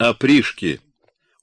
А пришки,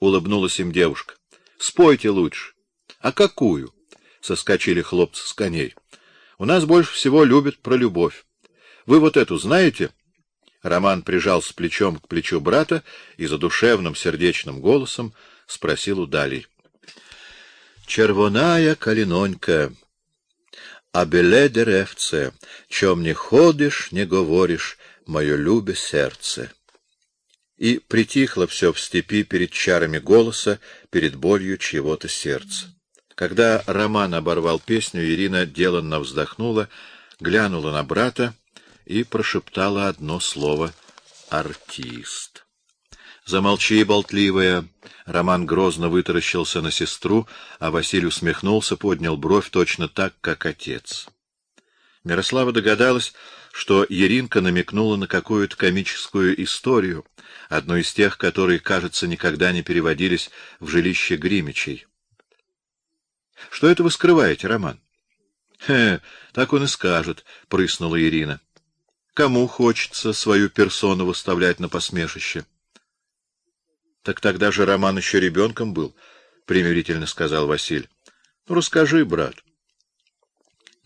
улыбнулась им девушка. Спойте лучше. А какую? соскочили хлопцы с коней. У нас больше всего любят про любовь. Вы вот эту знаете? Роман прижался плечом к плечу брата и задушевным сердечным голосом спросил у Дали. Червоная калинонька, а беле деревце, чем не ходишь, не говоришь, мое любе сердце. И притихло все в степи перед чарами голоса, перед болью чьего-то сердца. Когда Роман оборвал песню, Ирина деланно вздохнула, глянула на брата и прошептала одно слово артист. Замолчи, болтливая. Роман грозно вытаращился на сестру, а Василий усмехнулся, поднял бровь точно так, как отец. Мирослава догадалась, что Еринка намекнула на какую-то комическую историю, одну из тех, которые, кажется, никогда не переводились в жилище Гримичей. Что это вы скрываете, Роман? Хе, так он и скажет, прыснула Ирина. Кому хочется свою персону выставлять на посмешище? Так тогда же Роман еще ребенком был, примирительно сказал Василий. Ну расскажи, брат.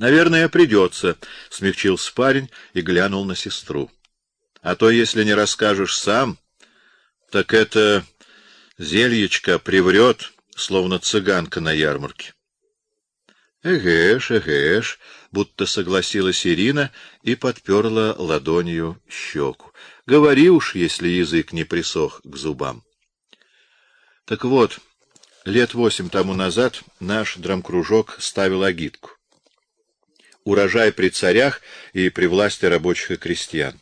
Наверное, придется, смягчился парень и глянул на сестру. А то если не расскажешь сам, так это зельечко приврет, словно цыганка на ярмарке. Эгеш, эгеш, будто согласилась Ирина и подперла ладонью щеку. Говори уж, если язык не присох к зубам. Так вот, лет восемь тому назад наш драмкружок ставил агитку. Урожай при царях и при власти рабочих и крестьян.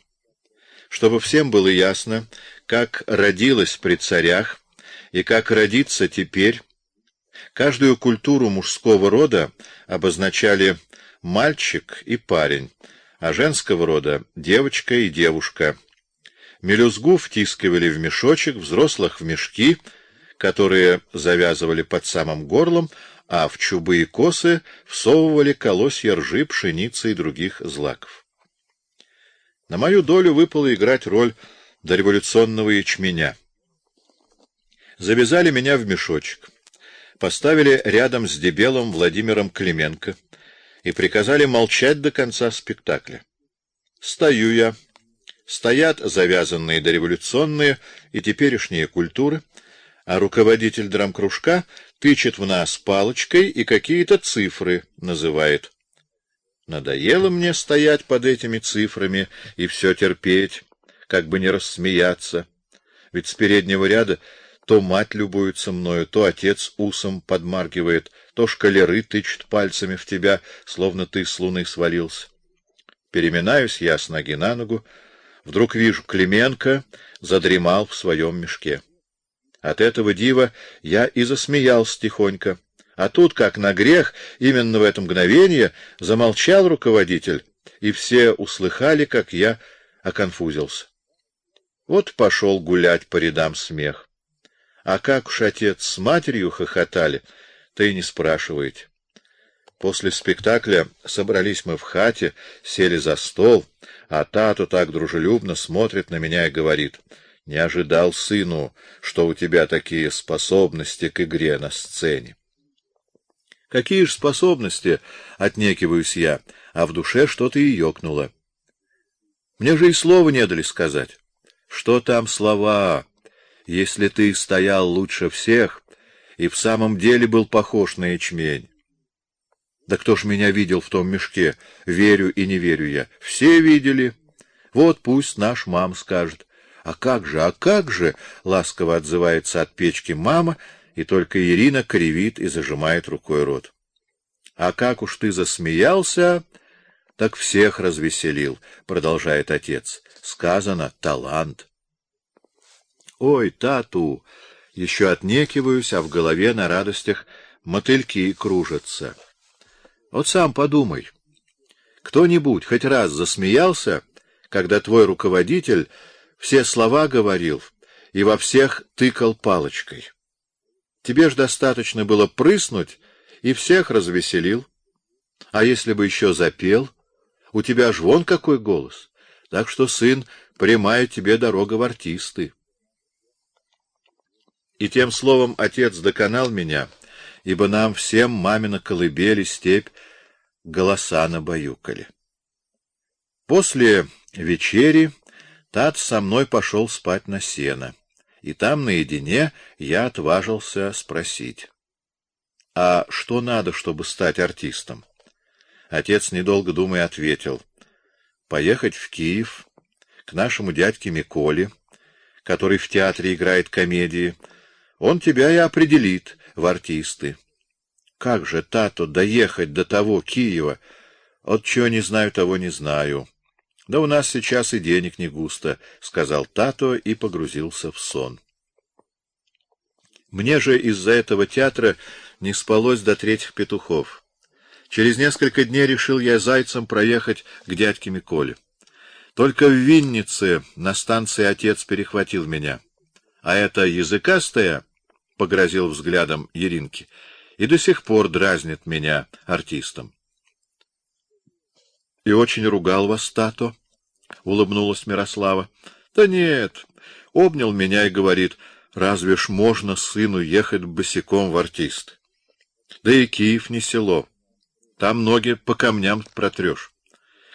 Чтобы всем было ясно, как родилась при царях и как родится теперь Каждую культуру мужского рода обозначали мальчик и парень, а женского рода девочка и девушка. Мелюзгу втискивали в мешочек, взрослых в мешки, которые завязывали под самым горлом, а в чубы и косы всовывали колосья ржи, пшеницы и других злаков. На мою долю выпало играть роль дореволюционного ячменя. Завязали меня в мешочек поставили рядом с дебелым Владимиром Клименко и приказали молчать до конца спектакля. Стою я. Стоят завязанные дореволюционные и теперешние культуры, а руководитель драмкружка тычет в нас палочкой и какие-то цифры называет. Надоело мне стоять под этими цифрами и все терпеть, как бы не рассмеяться. Ведь с переднего ряда то мать любуется мною, то отец усом подмаргивает, то шкалеры тычут пальцами в тебя, словно ты с луны свалился. Переминаюсь я с ноги на ногу, вдруг вижу Клименко задремал в своем мешке. От этого дива я и засмеялся тихонько. А тут, как на грех, именно в это мгновение замолчал руководитель, и все услыхали, как я оконфузился. Вот пошел гулять по рядам смех. А как уж отец с матерью хохотали, то и не спрашиваете. После спектакля собрались мы в хате, сели за стол, а Тато так дружелюбно смотрит на меня и говорит: "Не ожидал сыну, что у тебя такие способности к игре на сцене". Какие ж способности, отнекиваюсь я, а в душе что-то и ёкнуло. Мне же и слова не дали сказать. Что там слова? если ты стоял лучше всех и в самом деле был похож на ячмень. Да кто ж меня видел в том мешке? Верю и не верю я. Все видели. Вот пусть наш мам скажет. А как же, а как же, ласково отзывается от печки мама, и только Ирина кривит и зажимает рукой рот. А как уж ты засмеялся, так всех развеселил, продолжает отец. Сказано талант. Ой, тату, еще отнекиваюсь, а в голове на радостях мотыльки кружатся. Вот сам подумай. Кто-нибудь хоть раз засмеялся, когда твой руководитель все слова говорил и во всех тыкал палочкой? Тебе ж достаточно было прыснуть и всех развеселил. А если бы еще запел? У тебя ж вон какой голос. Так что, сын, прямая тебе дорога в артисты. И тем словом отец доконал меня, ибо нам всем мамина колыбели степь голоса набаюкали. После вечери Тат со мной пошел спать на сено, и там наедине я отважился спросить. — А что надо, чтобы стать артистом? Отец, недолго думая, ответил. — Поехать в Киев, к нашему дядьке Миколе, который в театре играет комедии. Он тебя и определит в артисты. Как же, Тато, доехать до того Киева? От чего не знаю, того не знаю. Да у нас сейчас и денег не густо, — сказал Тато и погрузился в сон. Мне же из-за этого театра не спалось до третьих петухов. Через несколько дней решил я зайцем проехать к дядьке Миколе. Только в Виннице на станции отец перехватил меня. А это языкастая, — погрозил взглядом Еринки, — и до сих пор дразнит меня артистом. — И очень ругал вас Тато? — улыбнулась Мирослава. — Да нет, обнял меня и говорит, разве ж можно сыну ехать босиком в артист? Да и Киев не село. Там ноги по камням протрешь.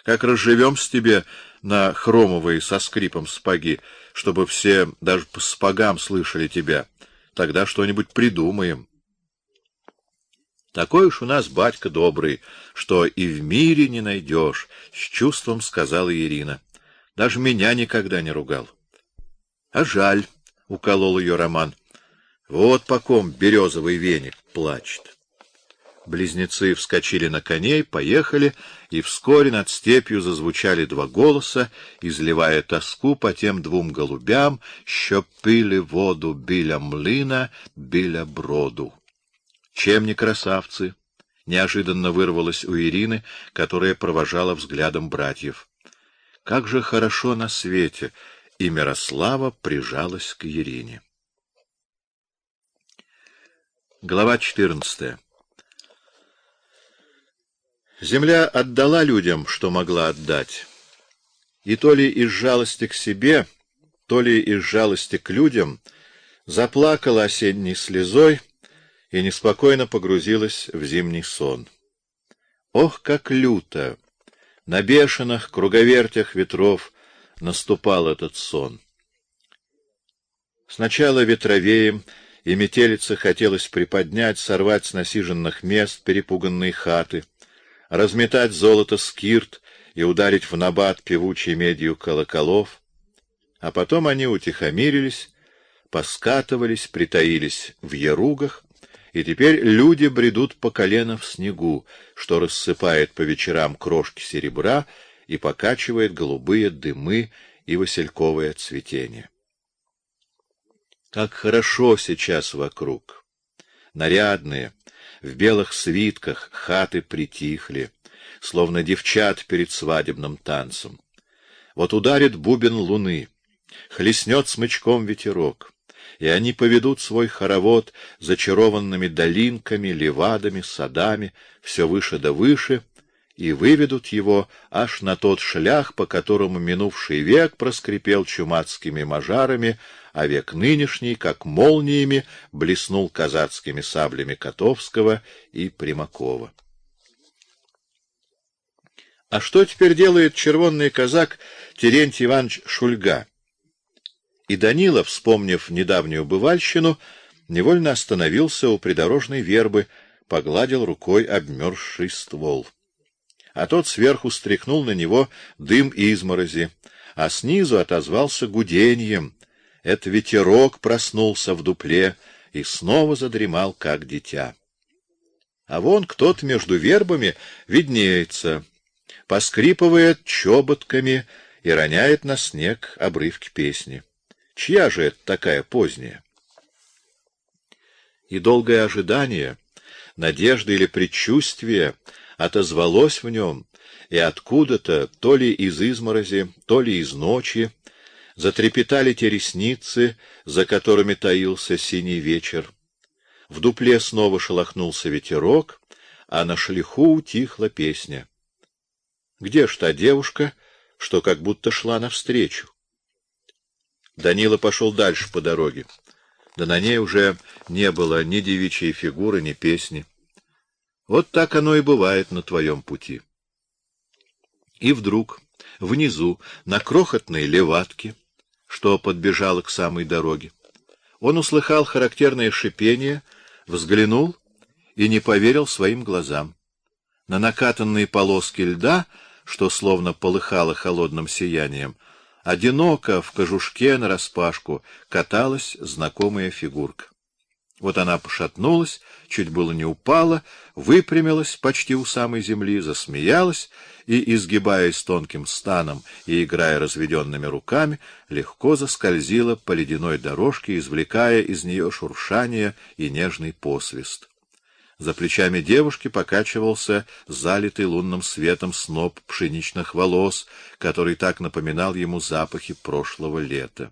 Как разживем с тебе на хромовые со скрипом спаги, чтобы все даже по спагам слышали тебя, тогда что-нибудь придумаем. Такой уж у нас батька добрый, что и в мире не найдешь, — с чувством сказала Ирина. Даже меня никогда не ругал. — А жаль, — уколол ее Роман. — Вот по ком березовый веник плачет. Близнецы вскочили на коней, поехали, и вскоре над степью зазвучали два голоса, изливая тоску по тем двум голубям, що пили воду біля млина, біля броду. Чем не красавцы? Неожиданно вырвалось у Ирины, которая провожала взглядом братьев. Как же хорошо на свете! И Мирослава прижалась к Ирине. Глава 14. Земля отдала людям, что могла отдать. И то ли из жалости к себе, то ли из жалости к людям заплакала осенней слезой и неспокойно погрузилась в зимний сон. Ох, как люто! На бешеных круговертях ветров наступал этот сон. Сначала ветровеем и метелице хотелось приподнять, сорвать с насиженных мест перепуганные хаты, разметать золото скирт и ударить в набат певучей медью колоколов, а потом они утихомирились, поскатывались, притаились в еругах, и теперь люди бредут по колено в снегу, что рассыпает по вечерам крошки серебра и покачивает голубые дымы и васильковое цветение. Как хорошо сейчас вокруг! Нарядные, в белых свитках хаты притихли, словно девчат перед свадебным танцем. Вот ударит бубен луны, хлестнет смычком ветерок — и они поведут свой хоровод зачарованными долинками, левадами, садами, все выше да выше, и выведут его аж на тот шлях, по которому минувший век проскрипел чумацкими мажарами, а век нынешний, как молниями, блеснул казацкими саблями Котовского и Примакова. А что теперь делает червонный казак Терентий Иванович Шульга? И Данила, вспомнив недавнюю бывальщину, невольно остановился у придорожной вербы, погладил рукой обмерзший ствол. А тот сверху стряхнул на него дым изморози, а снизу отозвался гуденьем. Это ветерок проснулся в дупле и снова задремал, как дитя. А вон кто-то между вербами виднеется, поскрипывает чоботками и роняет на снег обрывки песни. Чья же это такая поздняя? И долгое ожидание, надежда или предчувствие отозвалось в нем, и откуда-то, то ли из изморози, то ли из ночи, затрепетали те ресницы, за которыми таился синий вечер. В дупле снова шелохнулся ветерок, а на шлиху утихла песня. Где ж та девушка, что как будто шла навстречу? Данила пошел дальше по дороге. да на ней уже не было ни девичьей фигуры, ни песни. Вот так оно и бывает на твоем пути. И вдруг внизу, на крохотной леватке, что подбежала к самой дороге, он услыхал характерное шипение, взглянул и не поверил своим глазам. На накатанные полоски льда, что словно полыхало холодным сиянием, одиноко в кожушке нараспашку каталась знакомая фигурка. Вот она пошатнулась, чуть было не упала, выпрямилась почти у самой земли, засмеялась и, изгибаясь тонким станом и играя разведенными руками, легко заскользила по ледяной дорожке, извлекая из нее шуршание и нежный посвист. За плечами девушки покачивался залитый лунным светом сноп пшеничных волос, который так напоминал ему запахи прошлого лета.